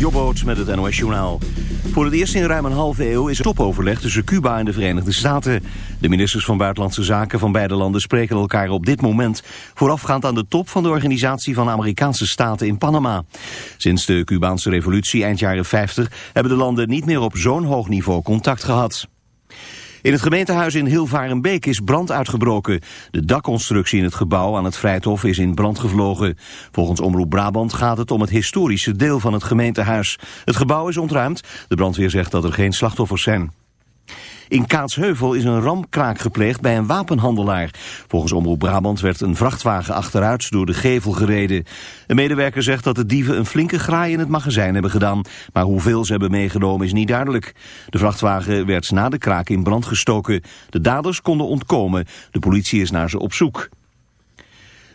Jobboot met het NOS Journaal. Voor het eerst in ruim een halve eeuw is er topoverleg tussen Cuba en de Verenigde Staten. De ministers van Buitenlandse Zaken van beide landen spreken elkaar op dit moment... voorafgaand aan de top van de Organisatie van Amerikaanse Staten in Panama. Sinds de Cubaanse revolutie eind jaren 50 hebben de landen niet meer op zo'n hoog niveau contact gehad. In het gemeentehuis in Hilvarenbeek is brand uitgebroken. De dakconstructie in het gebouw aan het Vrijthof is in brand gevlogen. Volgens Omroep Brabant gaat het om het historische deel van het gemeentehuis. Het gebouw is ontruimd. De brandweer zegt dat er geen slachtoffers zijn. In Kaatsheuvel is een ramkraak gepleegd bij een wapenhandelaar. Volgens Omroep Brabant werd een vrachtwagen achteruit door de gevel gereden. Een medewerker zegt dat de dieven een flinke graai in het magazijn hebben gedaan. Maar hoeveel ze hebben meegenomen is niet duidelijk. De vrachtwagen werd na de kraak in brand gestoken. De daders konden ontkomen. De politie is naar ze op zoek.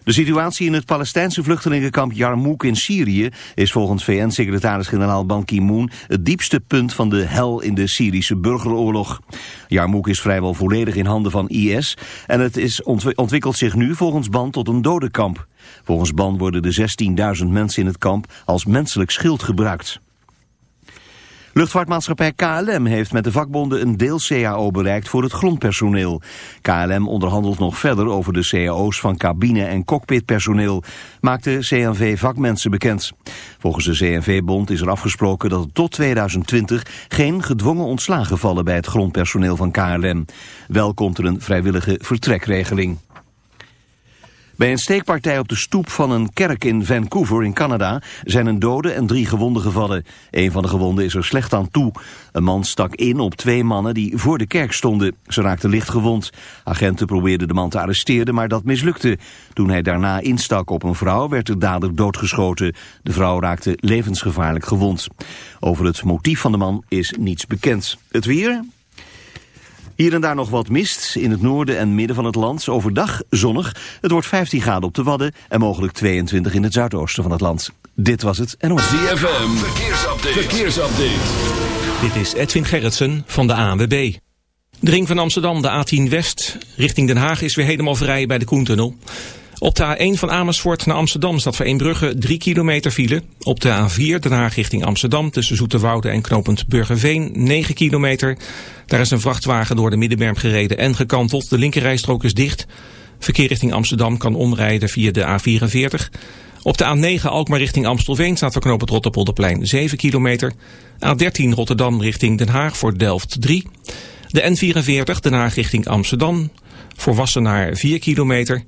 De situatie in het Palestijnse vluchtelingenkamp Yarmouk in Syrië is volgens VN-secretaris-generaal Ban Ki-moon het diepste punt van de hel in de Syrische burgeroorlog. Yarmouk is vrijwel volledig in handen van IS en het is ontwikkelt zich nu volgens Ban tot een dodenkamp. Volgens Ban worden de 16.000 mensen in het kamp als menselijk schild gebruikt. Luchtvaartmaatschappij KLM heeft met de vakbonden een deel-CAO bereikt voor het grondpersoneel. KLM onderhandelt nog verder over de CAO's van cabine- en cockpitpersoneel, maakte CNV-vakmensen bekend. Volgens de CNV-bond is er afgesproken dat tot 2020 geen gedwongen ontslagen vallen bij het grondpersoneel van KLM. Wel komt er een vrijwillige vertrekregeling. Bij een steekpartij op de stoep van een kerk in Vancouver in Canada zijn een dode en drie gewonden gevallen. Een van de gewonden is er slecht aan toe. Een man stak in op twee mannen die voor de kerk stonden. Ze raakten licht gewond. Agenten probeerden de man te arresteren, maar dat mislukte. Toen hij daarna instak op een vrouw werd de dader doodgeschoten. De vrouw raakte levensgevaarlijk gewond. Over het motief van de man is niets bekend. Het weer, hier en daar nog wat mist. In het noorden en midden van het land. Overdag zonnig. Het wordt 15 graden op de Wadden. En mogelijk 22 in het zuidoosten van het land. Dit was het NOS. ZFM. Verkeersupdate. Verkeersupdate. Dit is Edwin Gerritsen van de ANWB. De ring van Amsterdam, de A10 West, richting Den Haag is weer helemaal vrij bij de Koentunnel. Op de A1 van Amersfoort naar Amsterdam staat voor Eembrugge 3 kilometer file. Op de A4 Den Haag richting Amsterdam tussen Zoeterwoude en knooppunt Burgerveen 9 kilometer. Daar is een vrachtwagen door de Middenberm gereden en gekanteld. De linkerrijstrook is dicht. Verkeer richting Amsterdam kan omrijden via de A44. Op de A9 Alkmaar richting Amstelveen staat voor knooppunt Rotterpolderplein 7 kilometer. A13 Rotterdam richting Den Haag voor Delft 3. De N44 Den Haag richting Amsterdam voor Wassenaar 4 kilometer.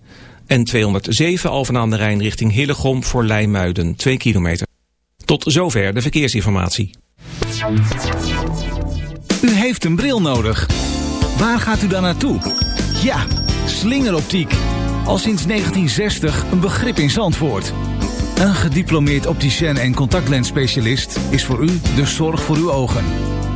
En 207 Alphen aan de Rijn richting Hillegom voor Leimuiden 2 kilometer. Tot zover de verkeersinformatie. U heeft een bril nodig. Waar gaat u dan naartoe? Ja, slingeroptiek. Al sinds 1960 een begrip in Zandvoort. Een gediplomeerd opticien en contactlensspecialist is voor u de zorg voor uw ogen.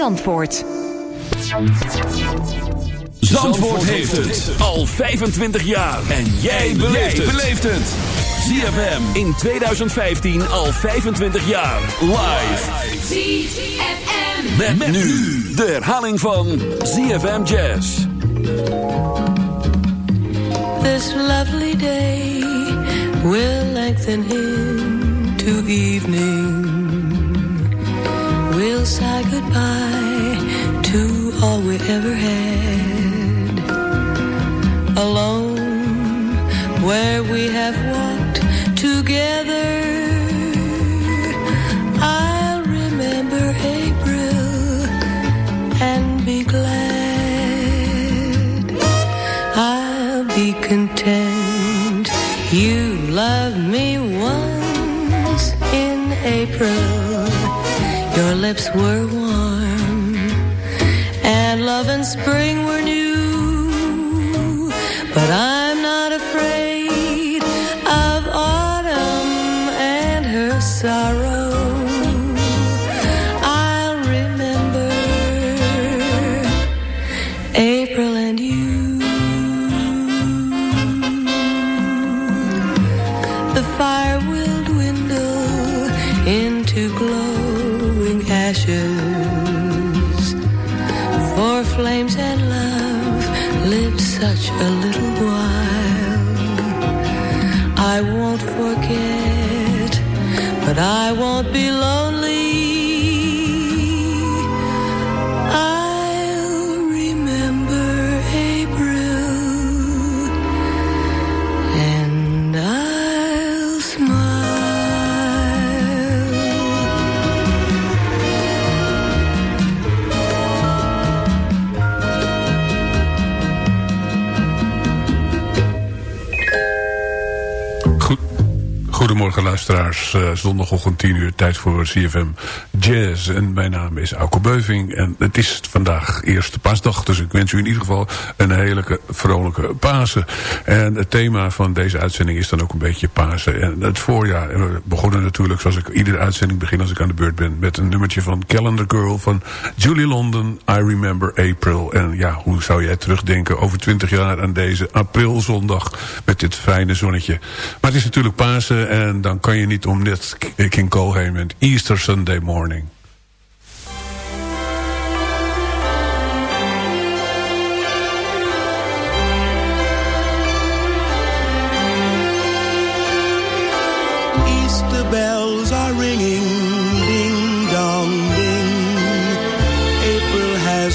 Zandvoort. Zandvoort heeft het al 25 jaar. En jij beleeft het. ZFM in 2015 al 25 jaar. Live. ZFM. Met, met nu de herhaling van ZFM Jazz. This lovely day will lengthen into evening. We'll say goodbye to all we ever had. Alone, where we have walked together. I'll remember April and be glad. I'll be content. You loved me once in April. Your lips were warm, and love and spring were new. But I'm Eh, zondagochtend 10 uur, tijd voor CFM Jazz. En mijn naam is Auke Beuving en het is vandaag eerste paasdag. Dus ik wens u in ieder geval een hele vrolijke Pasen. En het thema van deze uitzending is dan ook een beetje Pasen. En het voorjaar, we begonnen natuurlijk zoals ik iedere uitzending begin als ik aan de beurt ben... met een nummertje van Calendar Girl van Julie London, I Remember April. En ja, hoe zou jij terugdenken over 20 jaar aan deze aprilzondag met dit fijne zonnetje. Maar het is natuurlijk Pasen en dan kan je niet om net King Cole heen met Easter Sunday Morning.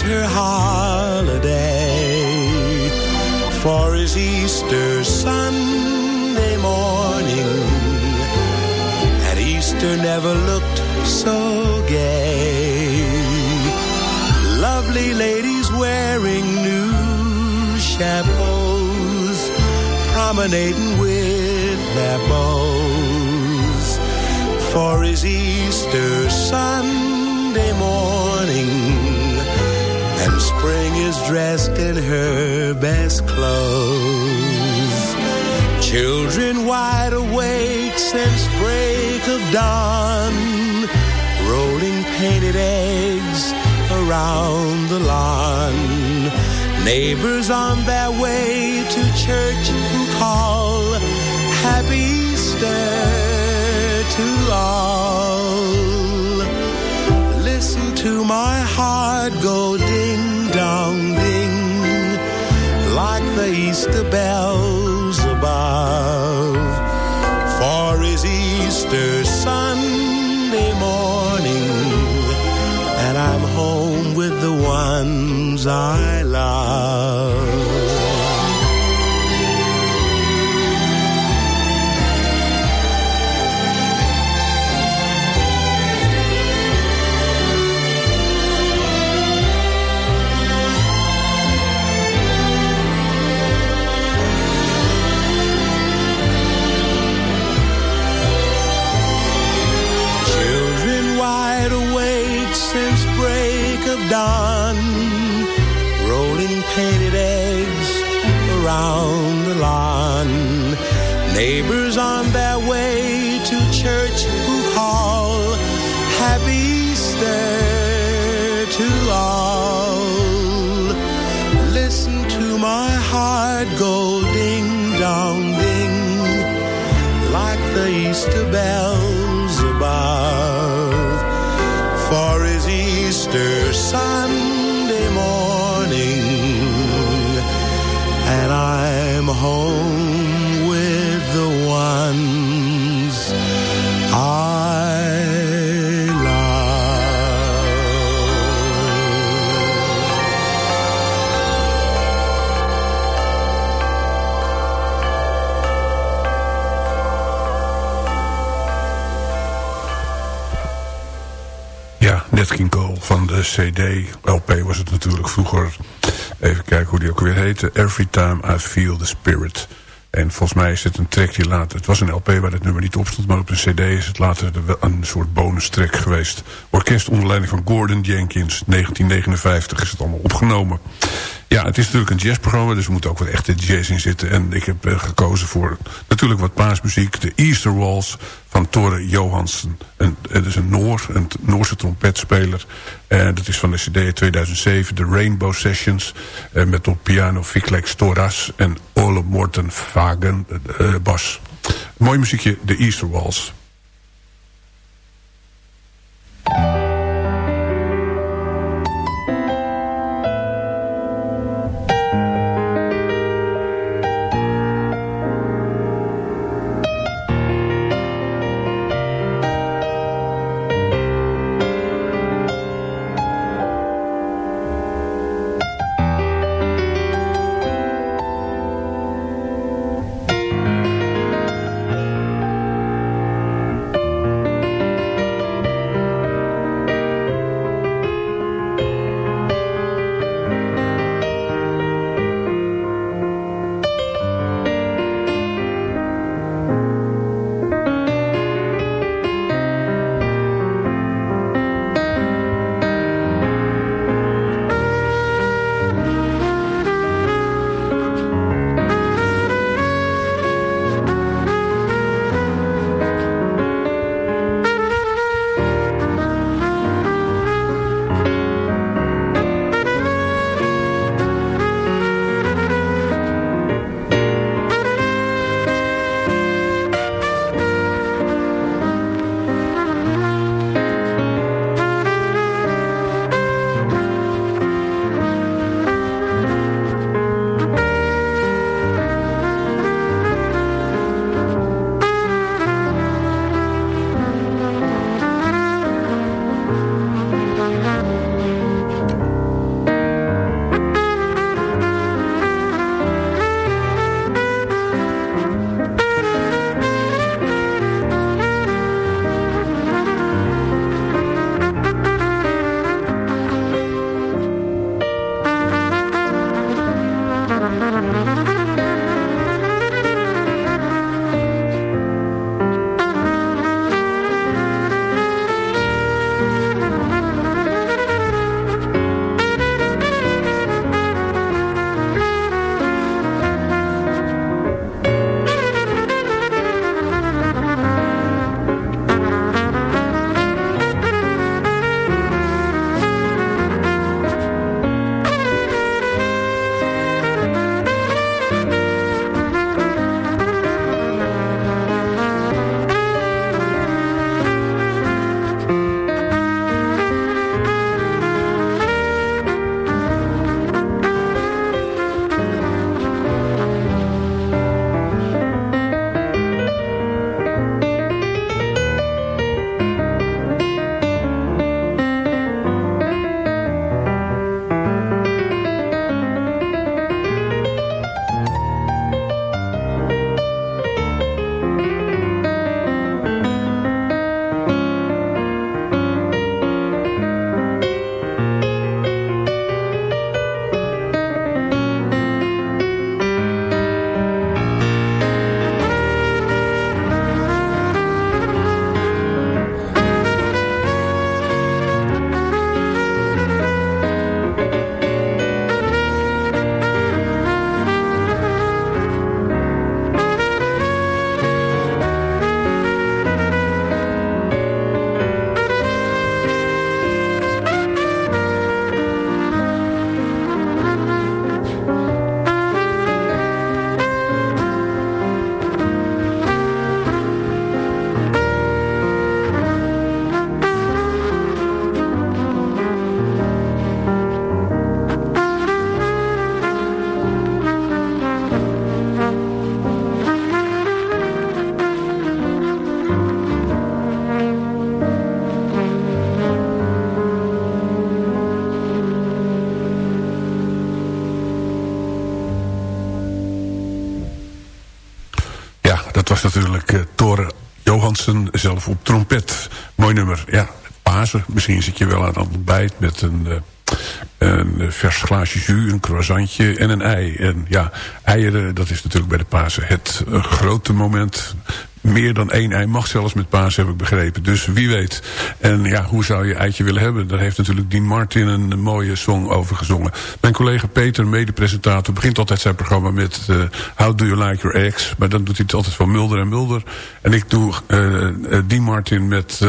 Her holiday, for it's Easter Sunday morning, and Easter never looked so gay. Lovely ladies wearing new chapeaus, promenading with their bows. For is Easter Sunday morning, spring is dressed in her best clothes. Children wide awake since break of dawn, rolling painted eggs around the lawn. Neighbors on their way to church who call Happy Easter to all. Listen to my heart go ding Easter bells above. For is Easter Sunday morning, and I'm home with the ones I Neighbors on their way to church who call Happy Easter to all. Listen to my heart go ding dong ding like the Easter bells CD. LP was het natuurlijk vroeger. Even kijken hoe die ook weer heette. Every Time I Feel the Spirit. En volgens mij is het een track die later... Het was een LP waar het nummer niet op stond... maar op een cd is het later een soort bonus track geweest. Orkest onder leiding van Gordon Jenkins. 1959 is het allemaal opgenomen. Ja, het is natuurlijk een jazzprogramma... dus er moet ook wat echte jazz in zitten. En ik heb uh, gekozen voor natuurlijk wat paasmuziek. De Easter Walls van Tore Johansen. Een, het is een Noor, een Noorse trompetspeler. En dat is van de cd 2007, de Rainbow Sessions. Uh, met op piano Fiklek Storas en Ole Morten Vagen uh, bas. Mooi muziekje, de Easter Walls. Natuurlijk uh, Tore Johansen zelf op trompet. Mooi nummer, ja. Pasen. Misschien zit je wel aan het ontbijt met een... Een vers glaasje jus, een croissantje en een ei. En ja, eieren, dat is natuurlijk bij de Pasen het grote moment meer dan één ei mag zelfs met paas, heb ik begrepen. Dus wie weet. En ja, hoe zou je eitje willen hebben? Daar heeft natuurlijk Dean Martin een mooie song over gezongen. Mijn collega Peter, mede-presentator, begint altijd zijn programma met... Uh, How do you like your eggs? Maar dan doet hij het altijd van Mulder en Mulder. En ik doe uh, Dean Martin met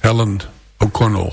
Helen O'Connell.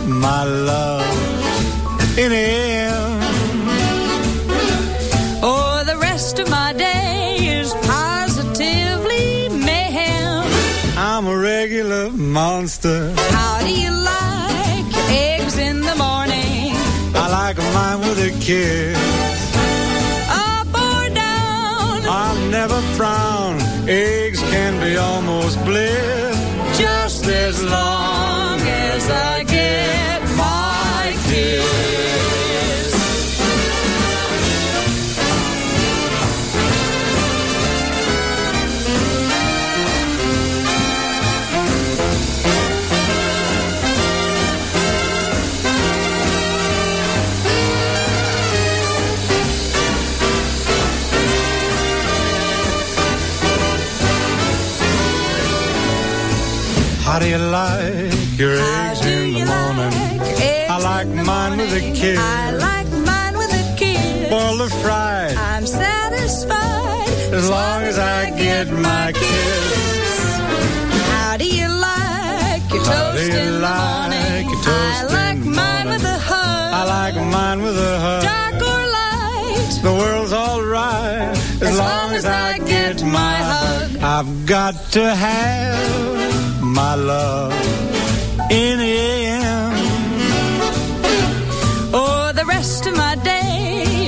my love in him. Oh, the rest of my day is positively mayhem. I'm a regular monster. How do you like eggs in the morning? I like mine with a kiss. Up or down? I'll never frown. Eggs can be almost bliss. Just as long mine with a morning? kiss. I like mine with a kiss. Boiled or fried, I'm satisfied as long as I get my kiss. How do you like your How do toast you in the morning? your toast I like mine morning? with a hug. I like mine with a hug. dark or light. The world's alright as, long as I get my hug. I've got to have my love in the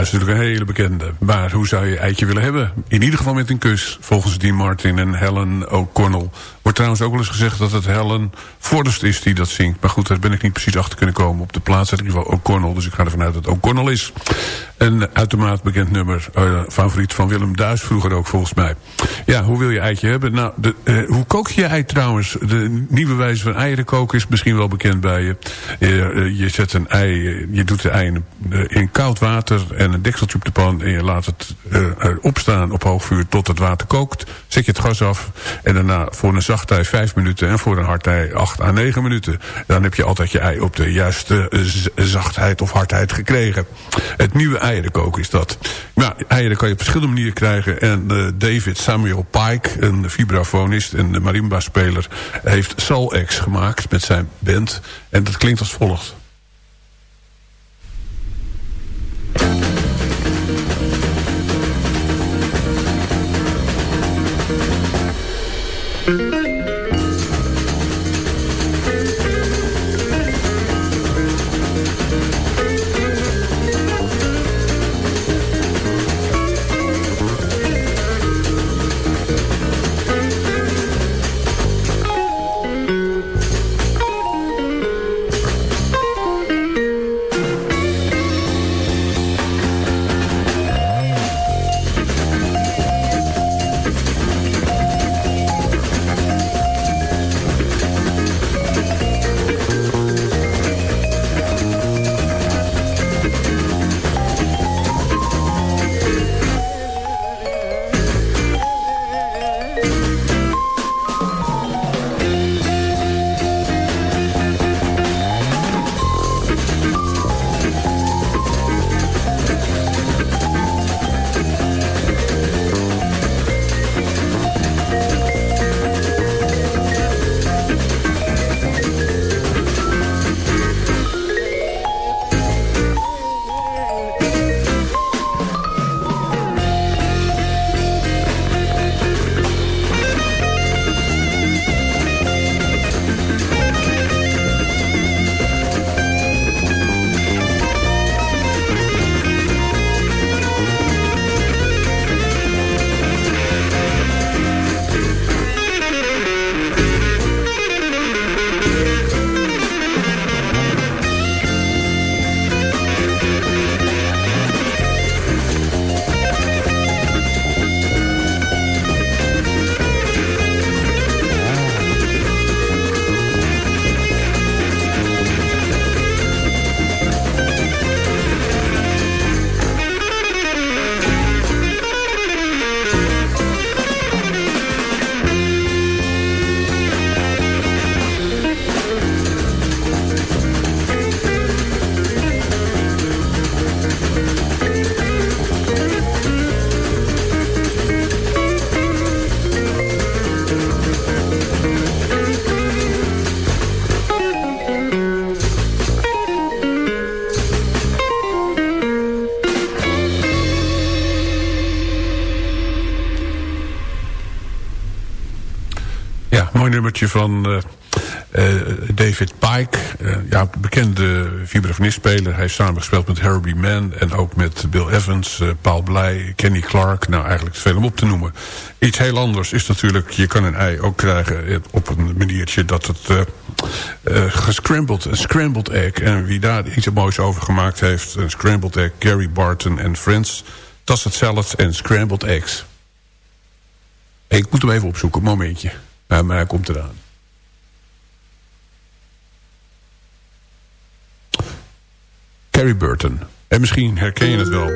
Is natuurlijk een hele bekende. Maar hoe zou je eitje willen hebben? In ieder geval met een kus, volgens Dean Martin en Helen O'Connell. Wordt trouwens ook wel eens gezegd dat het Helen Forrest is die dat zingt. Maar goed, daar ben ik niet precies achter kunnen komen. Op de plaats in ieder geval O'Connell, dus ik ga ervan uit dat O'Connell is. Een uitermate bekend nummer, uh, favoriet van Willem Duis vroeger ook volgens mij. Ja, hoe wil je eitje hebben? Nou, de, uh, hoe kook je ei trouwens? De nieuwe wijze van eieren koken is misschien wel bekend bij je. Je zet een ei, je doet de ei in, in koud water en een dekseltje op de pan en je laat het opstaan op hoog vuur tot het water kookt. Zet je het gas af en daarna voor een zacht ei 5 minuten en voor een hard ei 8 à 9 minuten. Dan heb je altijd je ei op de juiste zachtheid of hardheid gekregen. Het nieuwe eieren koken is dat. Nou, eieren kan je op verschillende manieren krijgen. En uh, David Samuel Pike, een vibrafonist en marimba-speler... heeft Soul X gemaakt met zijn band. En dat klinkt als volgt. Van uh, uh, David Pike. Uh, ja, bekende vibrafonist-speler. Hij heeft samengespeeld met Herbie Mann en ook met Bill Evans, Paul Blij, Kenny Clark. Nou, eigenlijk veel om op te noemen. Iets heel anders is natuurlijk, je kan een ei ook krijgen op een maniertje dat het gescrambled, een scrambled egg. En wie daar iets moois over gemaakt heeft, een scrambled egg, Gary Barton en Friends. Tossed salad en scrambled eggs. Ik moet hem even opzoeken, momentje. Maar hij komt eraan. Carrie Burton. En misschien herken je het wel.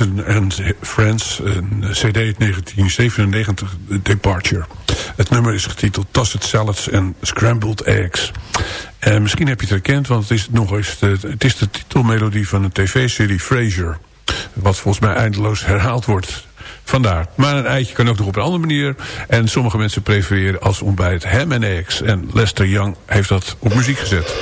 En Friends. Een cd uit 1997, Departure. Het nummer is getiteld Tossed Salads en Scrambled Eggs. En misschien heb je het herkend, want het is, nog eens de, het is de titelmelodie van een tv-serie Frasier. Wat volgens mij eindeloos herhaald wordt. Vandaar. Maar een eitje kan ook nog op een andere manier. En sommige mensen prefereren als ontbijt ham en eggs. En Lester Young heeft dat op muziek gezet.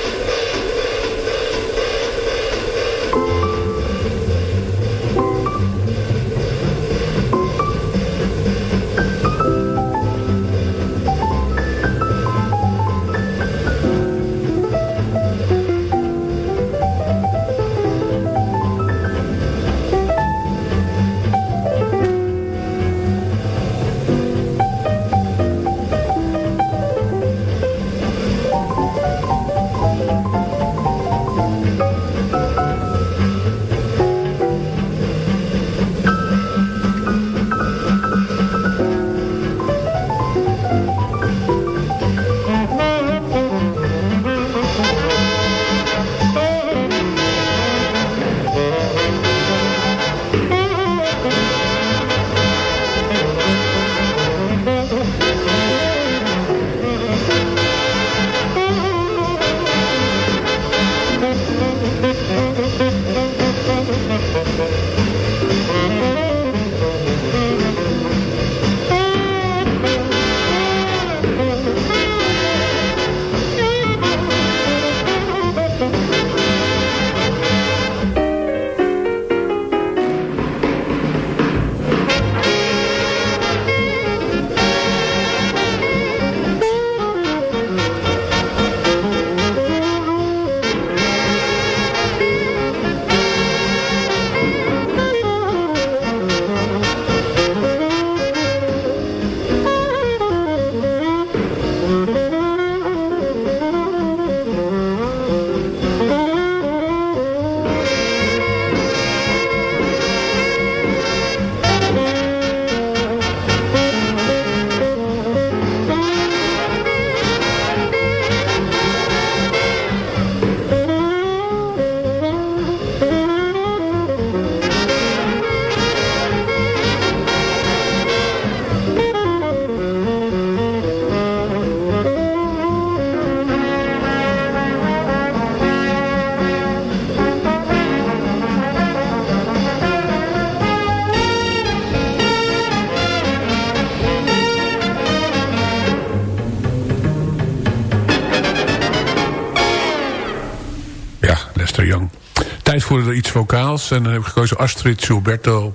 Voor iets vocaals. En dan heb ik gekozen Astrid Gilberto.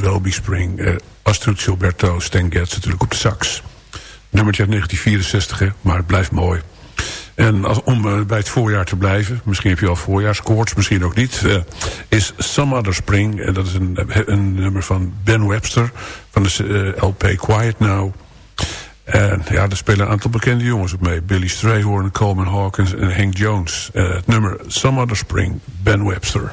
Be spring. Eh, Astrid Gilberto, Stan Getz natuurlijk op de sax. Nummertje uit 1964, hè, maar het blijft mooi. En als, om eh, bij het voorjaar te blijven, misschien heb je al voorjaarskoorts, misschien ook niet, eh, is Some Other Spring. En dat is een, een nummer van Ben Webster van de LP Quiet Now. En ja, er spelen een aantal bekende jongens op mee. Billy Strayhorn, Coleman Hawkins en Hank Jones. Het nummer Some Other Spring, Ben Webster.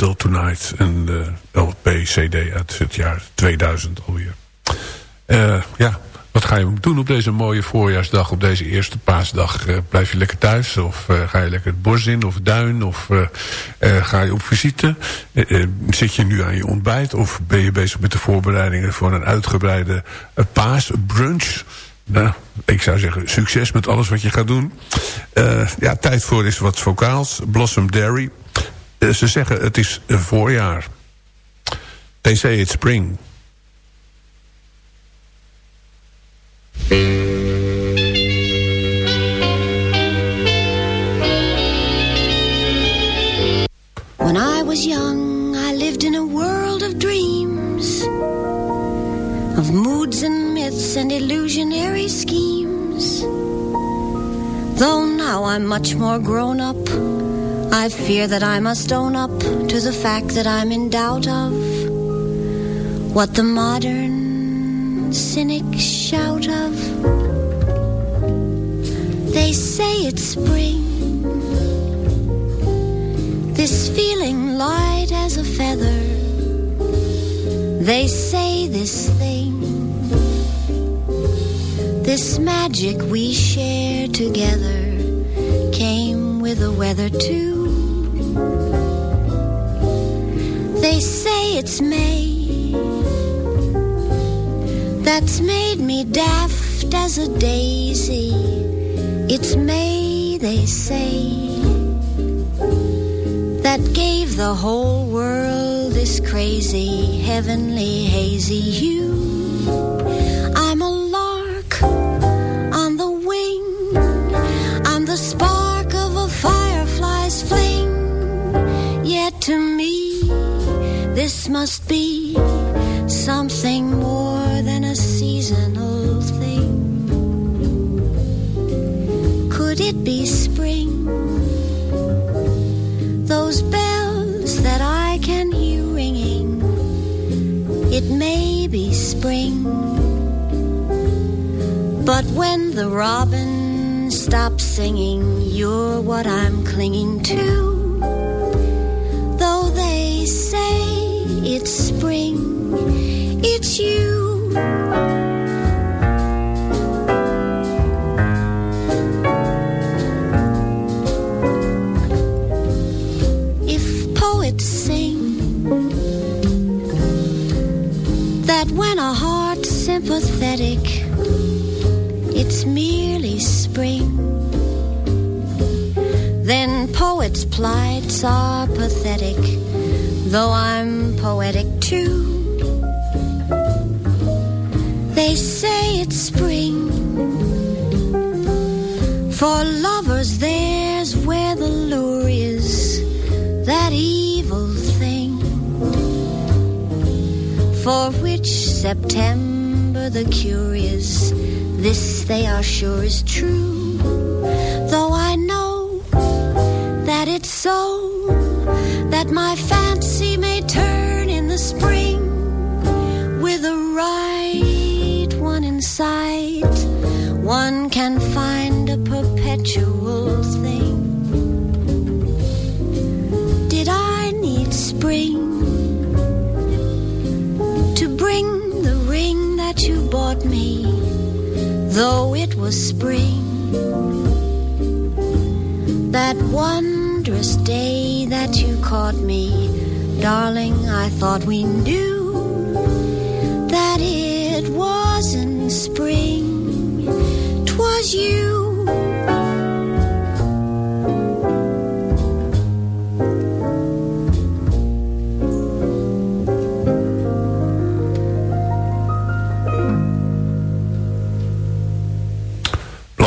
Until Tonight. Een uh, LP-CD uit het jaar 2000 alweer. Uh, ja, wat ga je doen op deze mooie voorjaarsdag, op deze eerste paasdag? Uh, blijf je lekker thuis of uh, ga je lekker het bos in of duin of ga je op visite? zit je nu aan je ontbijt of ben je bezig met de voorbereidingen voor een uitgebreide paasbrunch? Nou, ik zou zeggen, succes met alles wat je gaat doen. ja, tijd voor is wat vocaals. Blossom Dairy. Ze zeggen het is voorjaar. They say it's spring. When I was young, I lived in a world of dreams, of moods and myths and illusionary schemes. Though now I'm much more grown up, I fear that I must own up to the fact that I'm in doubt of what the modern cynics shout of. They say it's spring, this feeling light as a feather. They say this thing, this magic we share together, came with the weather too. They say it's May that's made me daft as a daisy. It's May, they say, that gave the whole world this crazy, heavenly, hazy hue. Must be something more than a seasonal thing. Could it be spring? Those bells that I can hear ringing, it may be spring. But when the robin stops singing, you're what I'm clinging to. They are sure is true.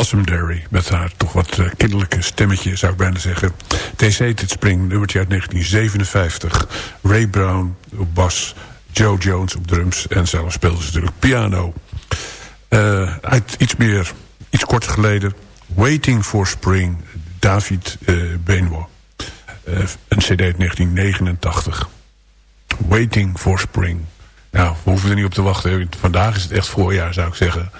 Blossomberry, met haar toch wat uh, kinderlijke stemmetje, zou ik bijna zeggen. TC het Spring, nummertje uit 1957. Ray Brown op bas, Joe Jones op drums... en zelf speelde ze natuurlijk piano. Uh, uit iets meer, iets kort geleden... Waiting for Spring, David uh, Benoit. een cd uit 1989. Waiting for Spring. Nou, we hoeven er niet op te wachten. Vandaag is het echt voorjaar, zou ik zeggen.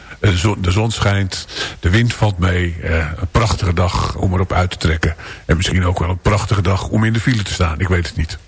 De zon, schijnt, de wind valt mee. eh, een prachtige dag om erop uit te trekken. En misschien ook wel een prachtige dag om in de file te staan. Ik weet het niet.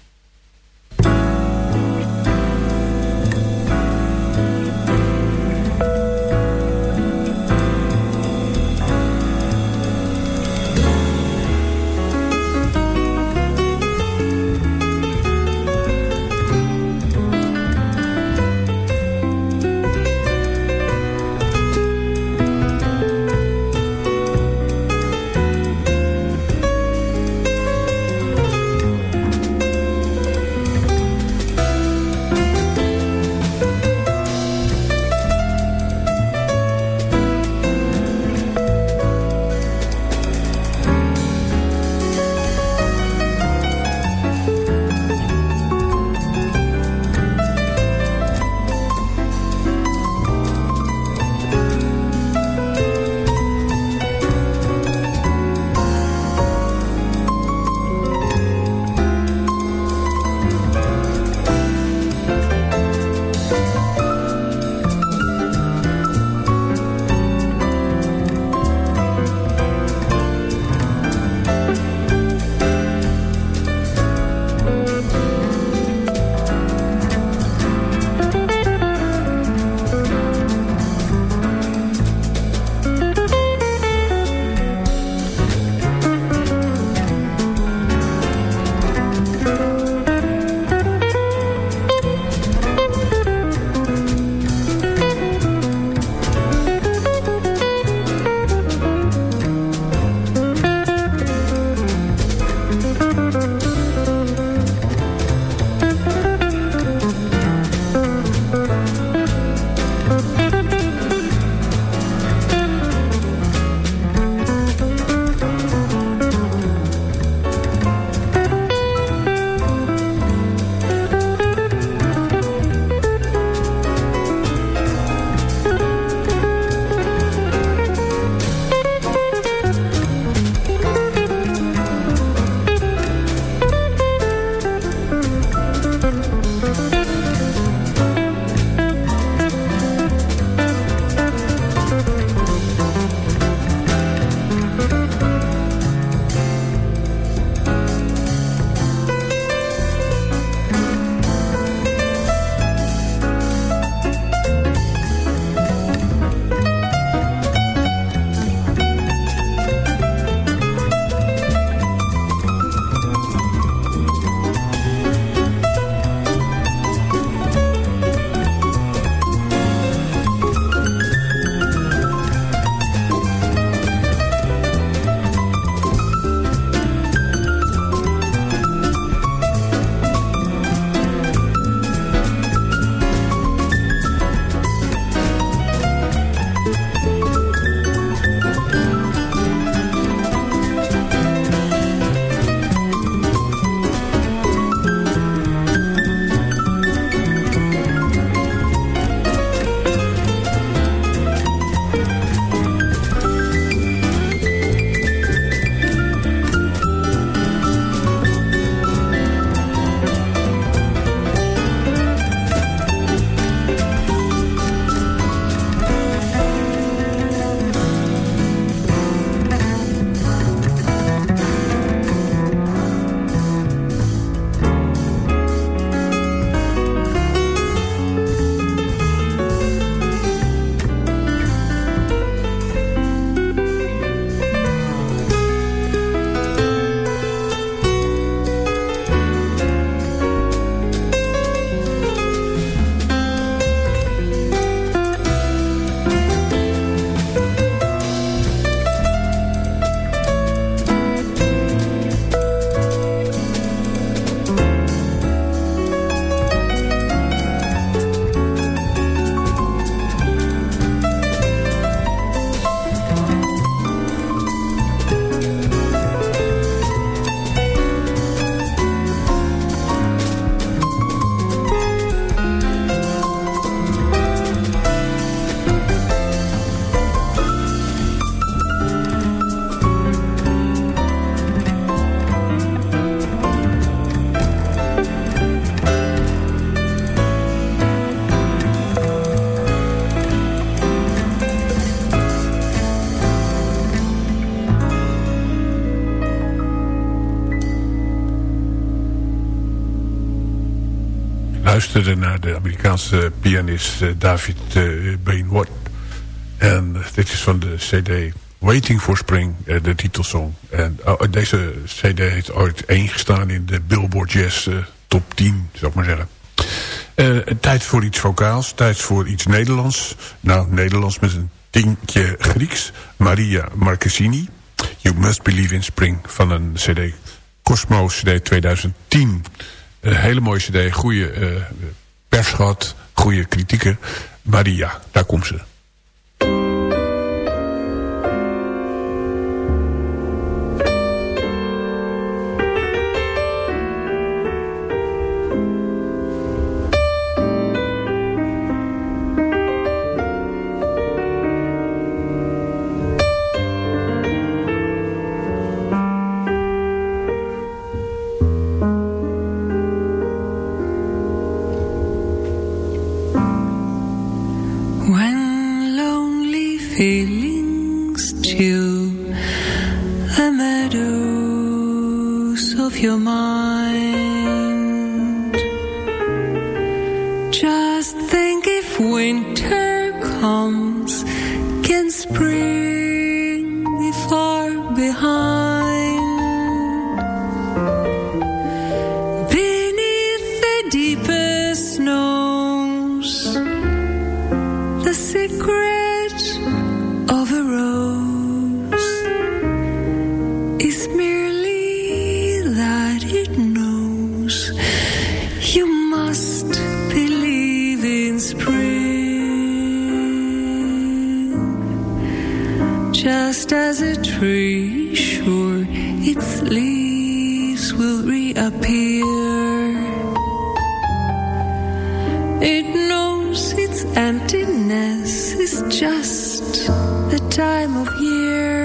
Luisterde naar de Amerikaanse pianist eh, David uh, Bainwatt. En dit is van de cd Waiting for Spring, de titelsong. En deze cd heeft ooit gestaan in de Billboard Jazz top 10, zou ik maar zeggen. tijd voor iets vocaals, tijd voor iets Nederlands. Nou, Nederlands met een tientje Grieks. Maria Marquesini. You Must Believe in Spring van een cd Cosmo CD 2010. Een hele mooie cd, goede uh, pers gehad, goede kritieken. Maria, daar komt ze. just as a tree, sure, its leaves will reappear. It knows its emptiness is just the time of year.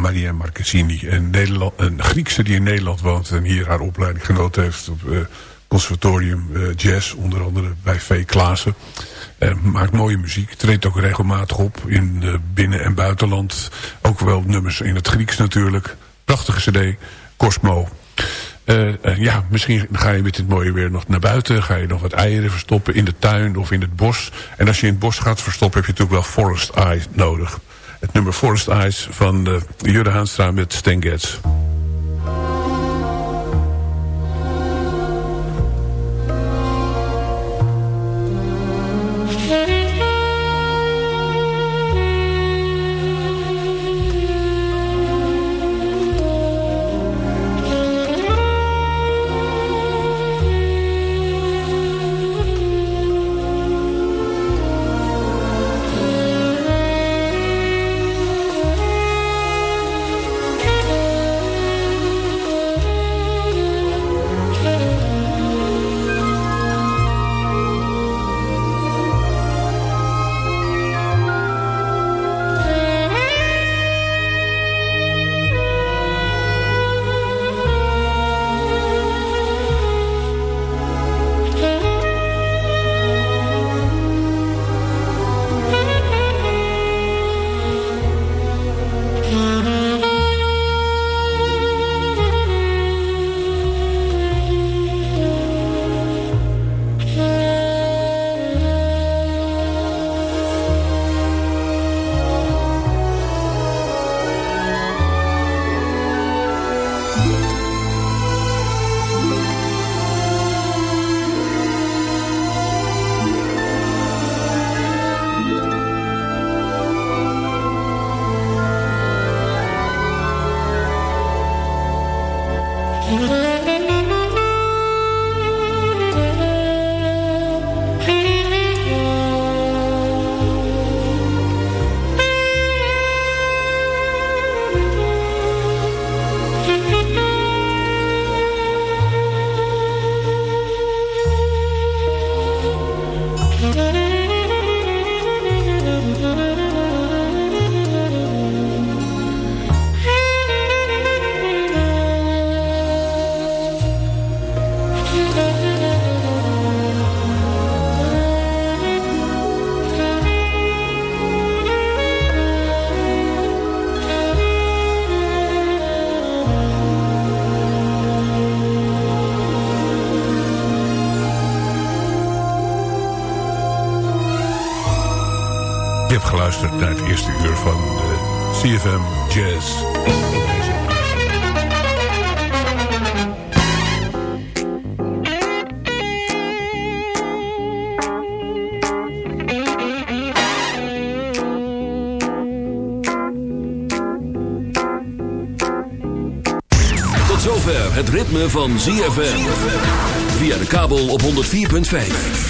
Maria Marquezini. Een, Nederland, een Griekse die in Nederland woont en hier haar opleiding genoten heeft op eh, conservatorium eh, jazz, onder andere bij V. Klaassen. Eh, maakt mooie muziek, treedt ook regelmatig op in binnen- en buitenland. Ook wel nummers in het Grieks natuurlijk. Prachtige cd, Cosmo. Ja, misschien ga je met dit mooie weer nog naar buiten. Ga je nog wat eieren verstoppen in de tuin of in het bos. En als je in het bos gaat verstoppen heb je natuurlijk wel Forest Eye nodig. Het nummer Forest Eyes van Jurre Haanstra met Stan. CFM Jazz. Tot zover het ritme van ZFM. Via de kabel op 104.5.